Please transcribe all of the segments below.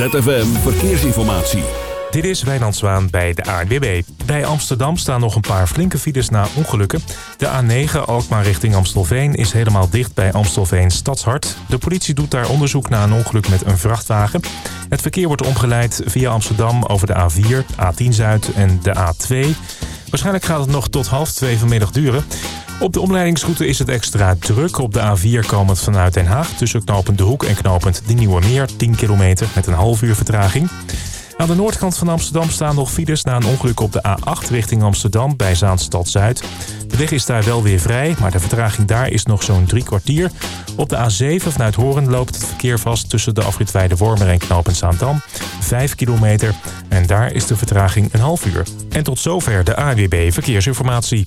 ZFM Verkeersinformatie. Dit is Wijnand Zwaan bij de ANWB. Bij Amsterdam staan nog een paar flinke files na ongelukken. De A9 Alkmaar richting Amstelveen is helemaal dicht bij Amstelveen Stadshart. De politie doet daar onderzoek na een ongeluk met een vrachtwagen. Het verkeer wordt omgeleid via Amsterdam over de A4, A10 Zuid en de A2. Waarschijnlijk gaat het nog tot half twee vanmiddag duren. Op de omleidingsroute is het extra druk. Op de A4 komend vanuit Den Haag tussen knooppunt De Hoek en knooppunt De Nieuwe Meer 10 kilometer met een half uur vertraging. Aan de noordkant van Amsterdam staan nog files na een ongeluk op de A8 richting Amsterdam bij Zaanstad Zuid. De weg is daar wel weer vrij, maar de vertraging daar is nog zo'n drie kwartier. Op de A7 vanuit Hoorn loopt het verkeer vast tussen de afrit Wormer en knooppunt Zaandam. 5 kilometer en daar is de vertraging een half uur. En tot zover de AWB Verkeersinformatie.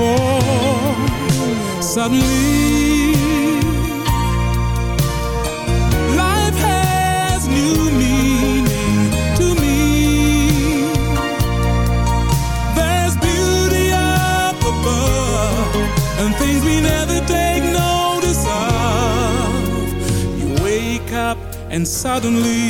before. Suddenly, life has new meaning to me. There's beauty up above and things we never take notice of. You wake up and suddenly.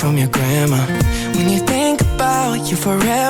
from your grandma. When you think about you forever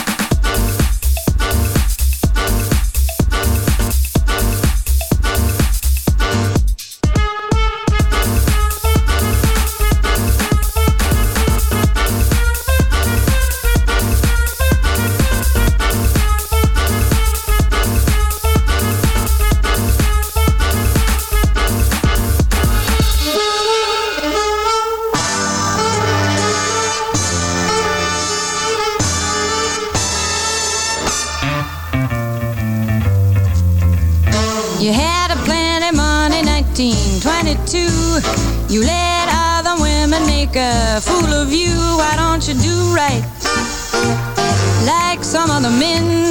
make a fool of you, why don't you do right? Like some of the men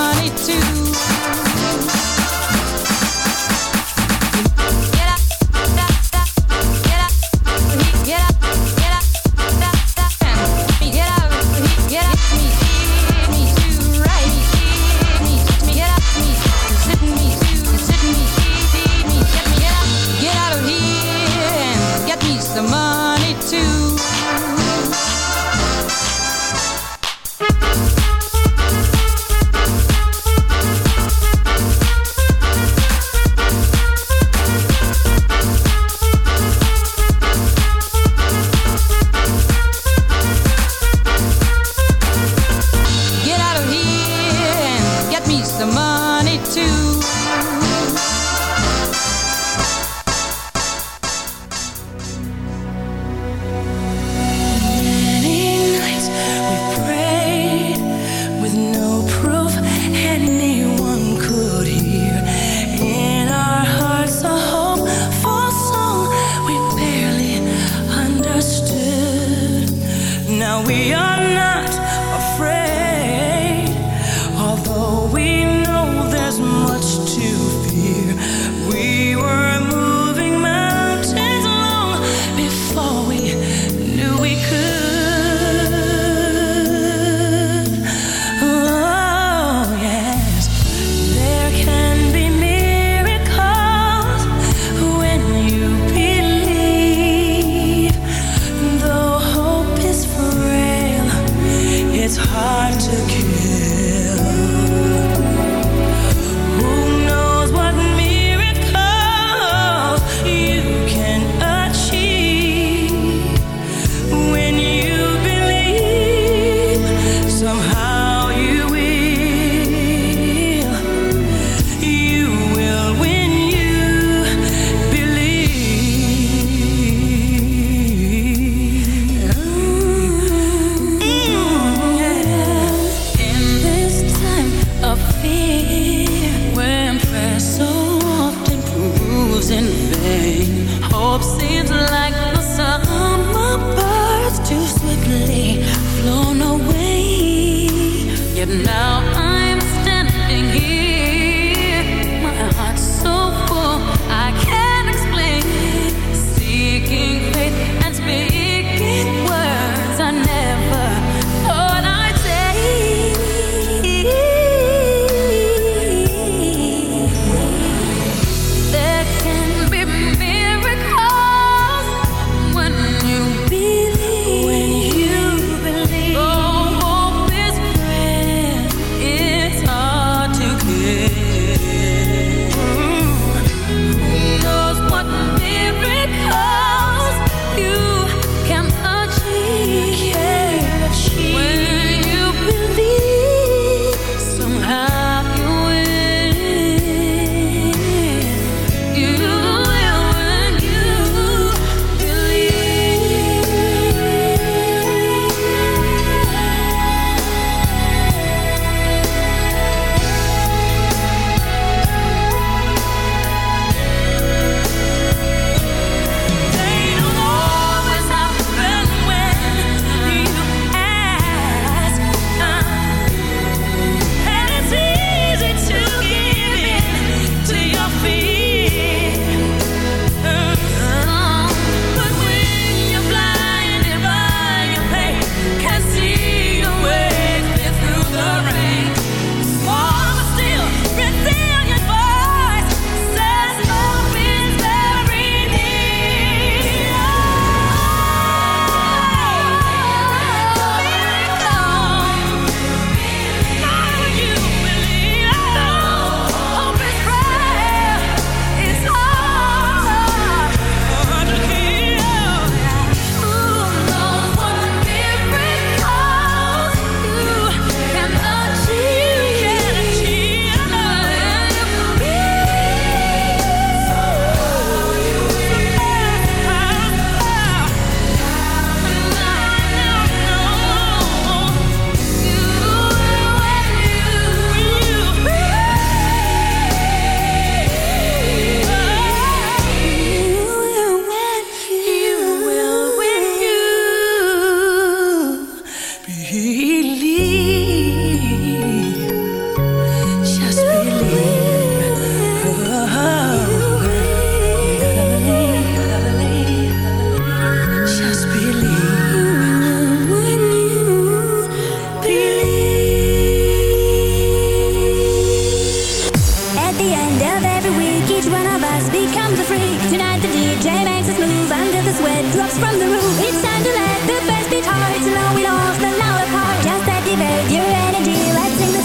end of every week, each one of us becomes a freak. Tonight the DJ makes us move under the sweat drops from the roof. It's time to let the bass beat hard, to now we lost the now apart. Just activate your energy, let's sing the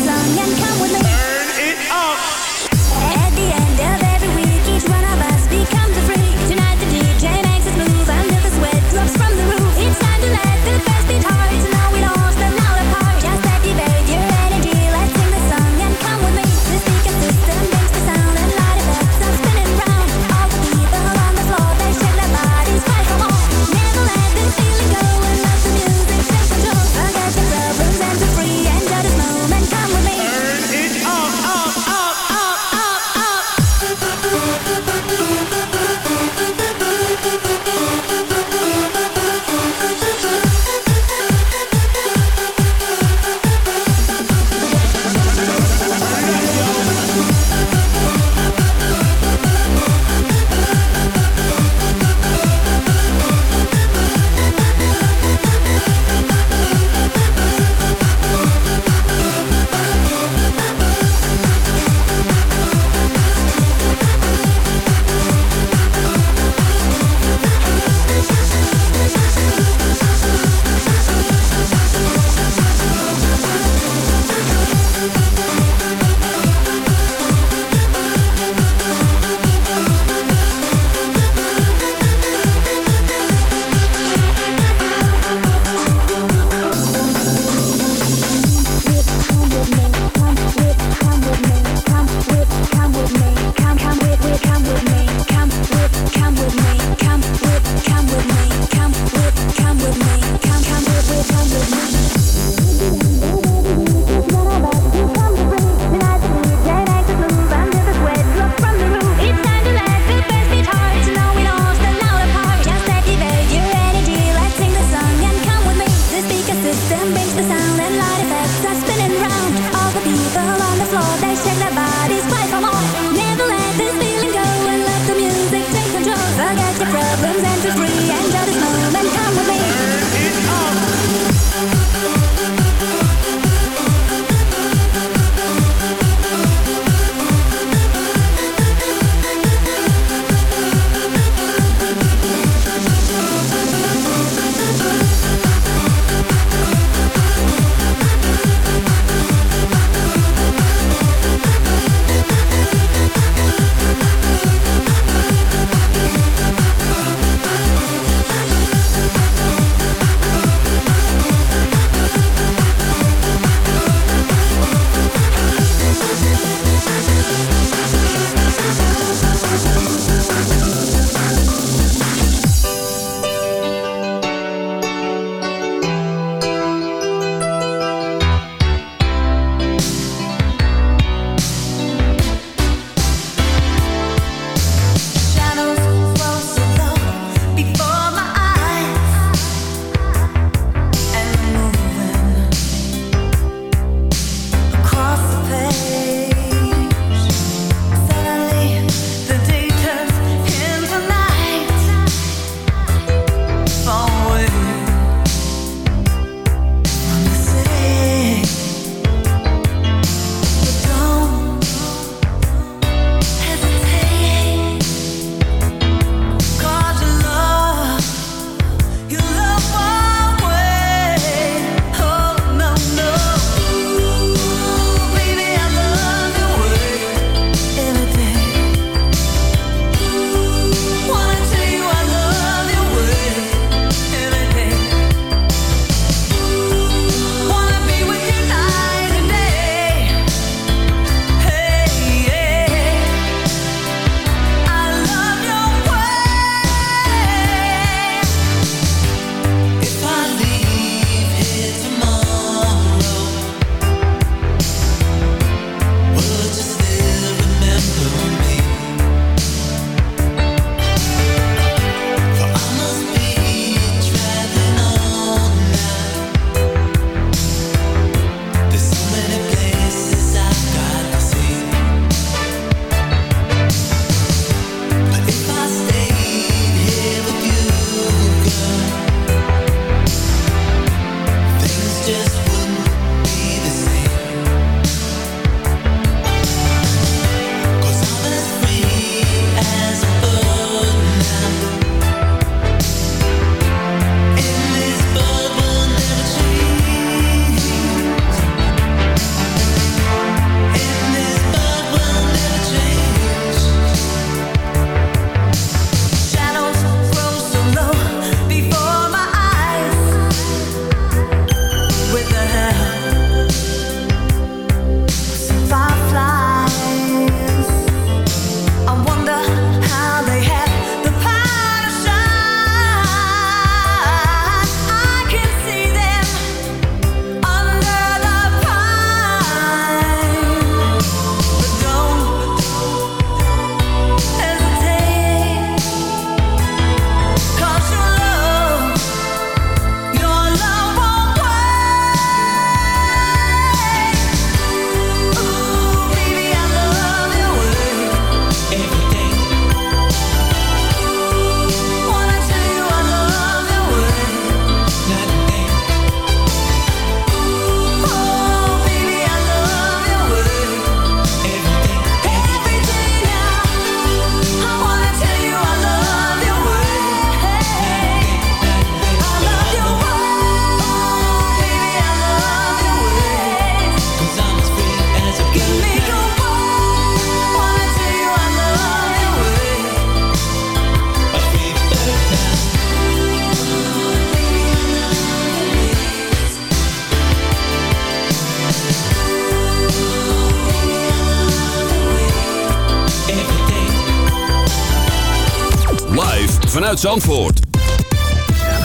Zandvoort.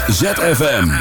ZFM.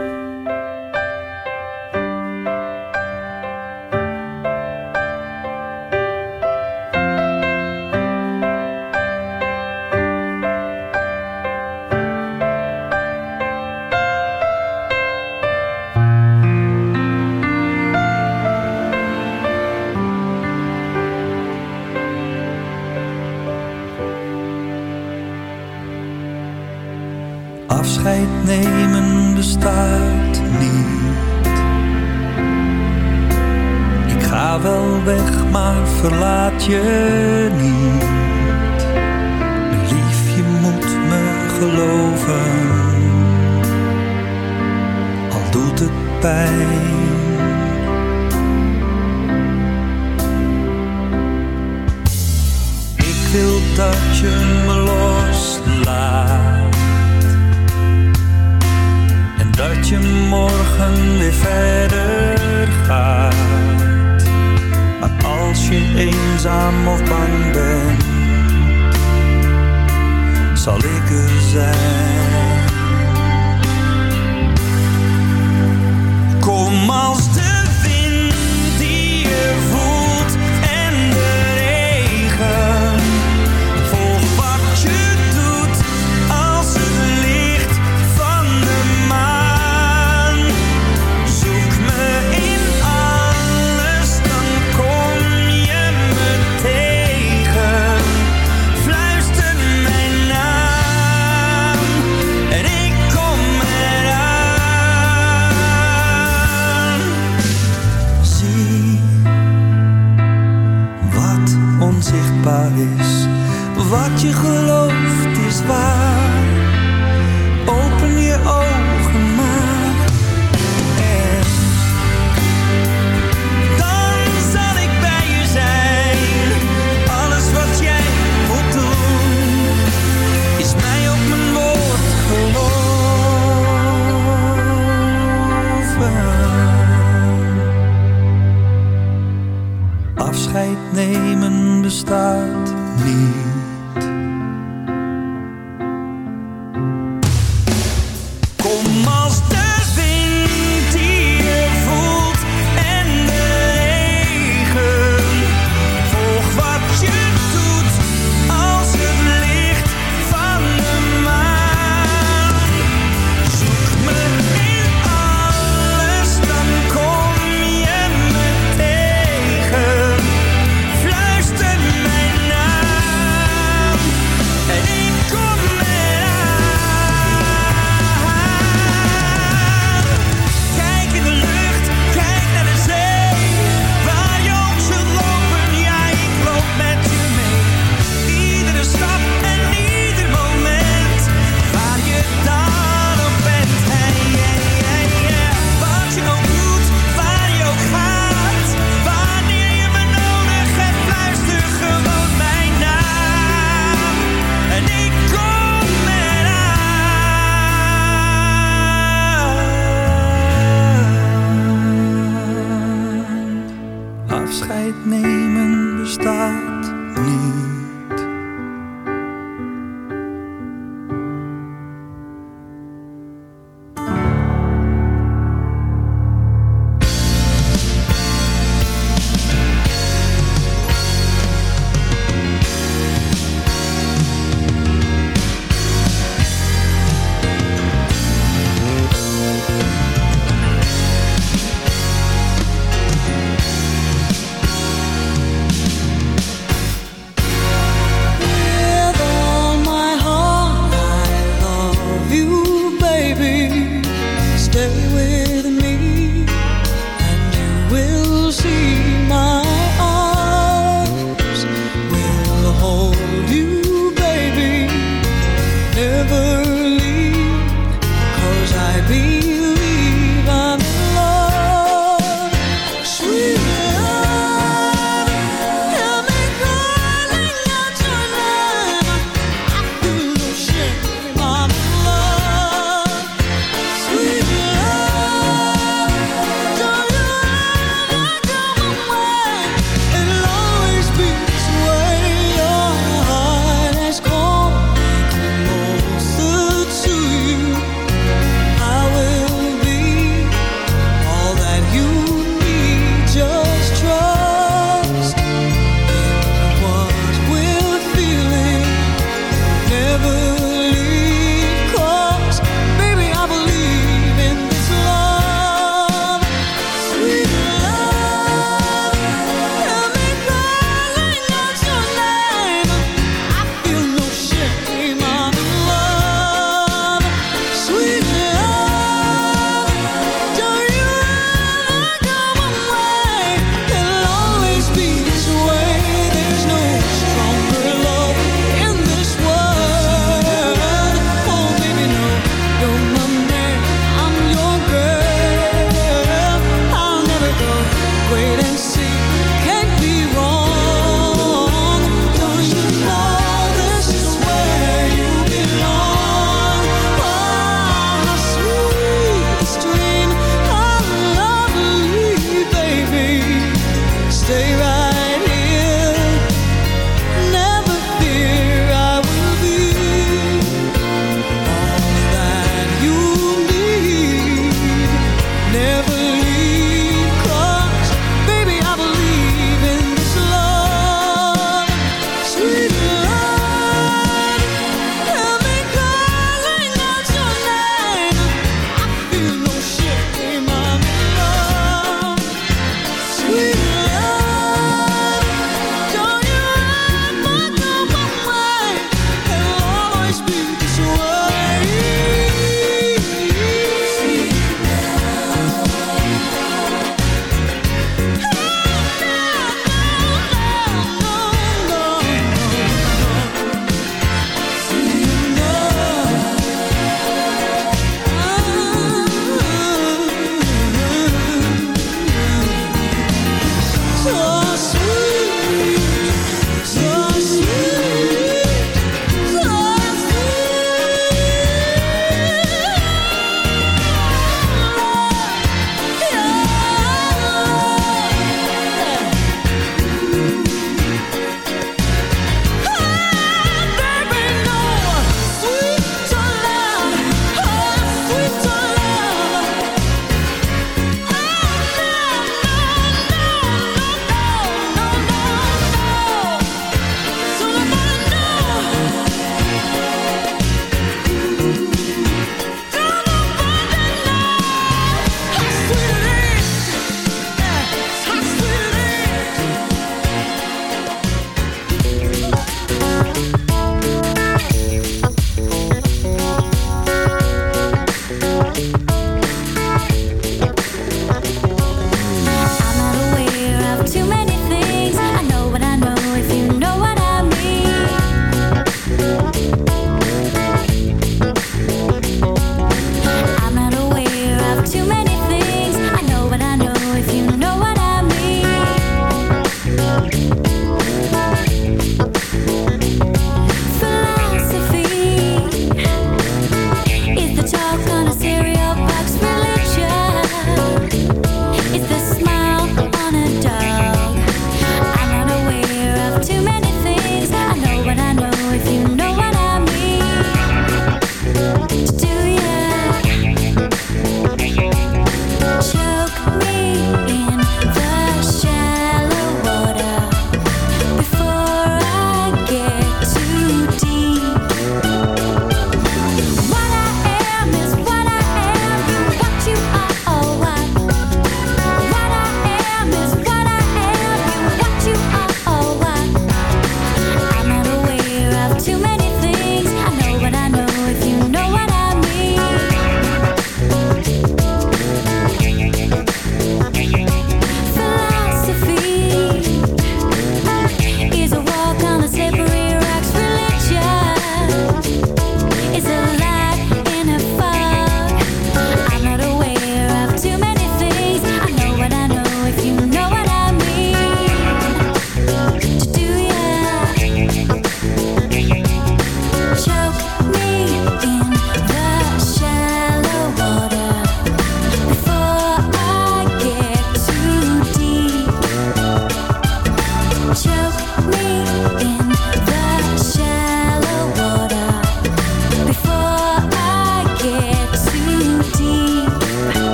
afscheid nemen bestaat niet.